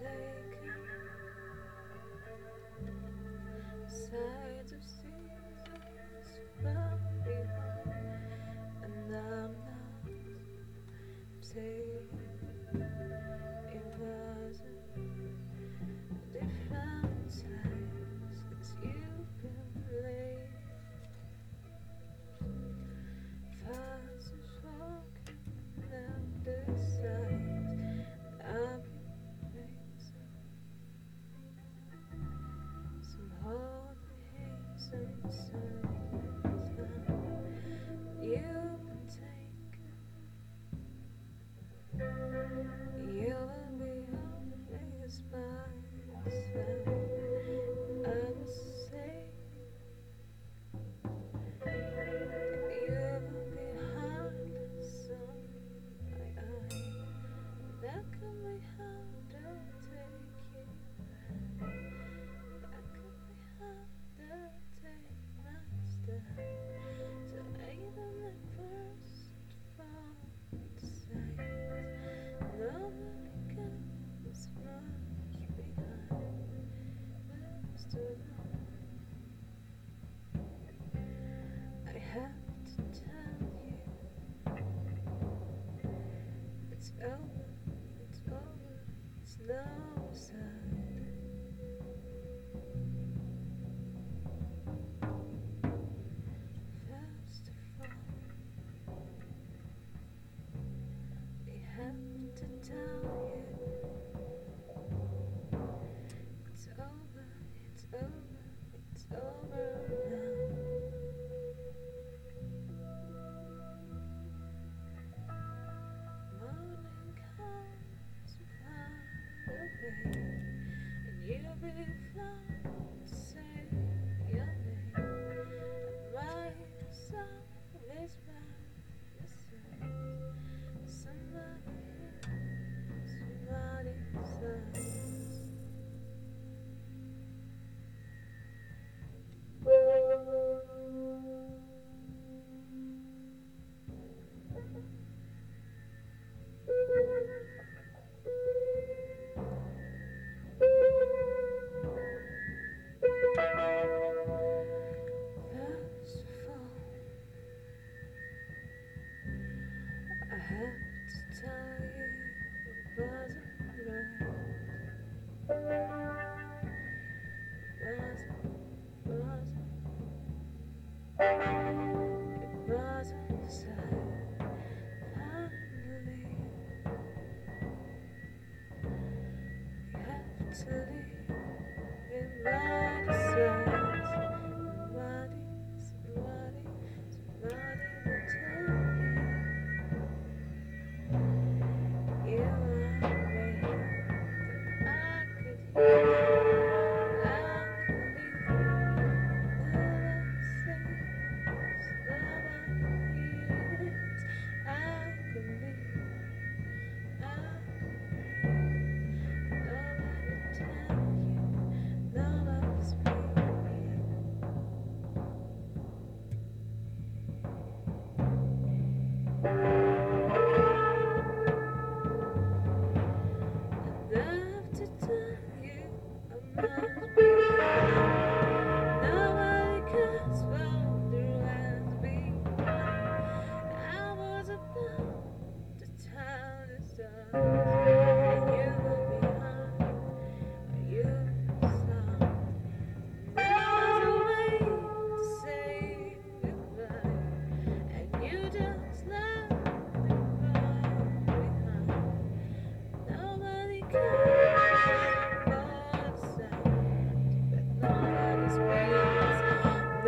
day. understood. Your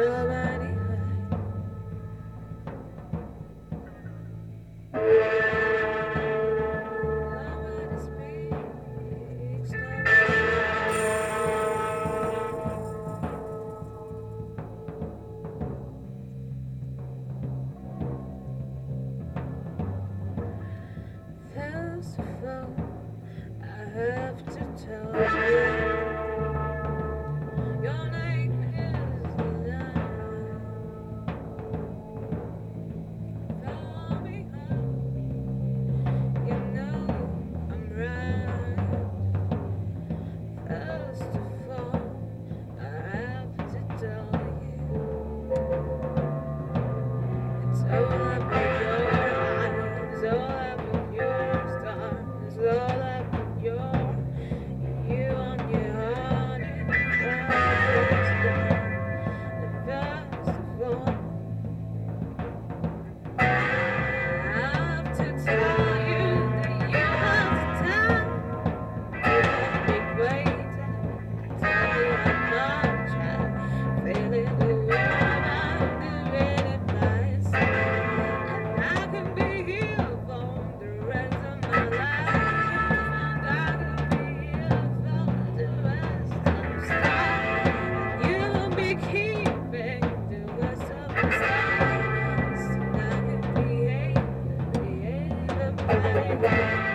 name is Thank you.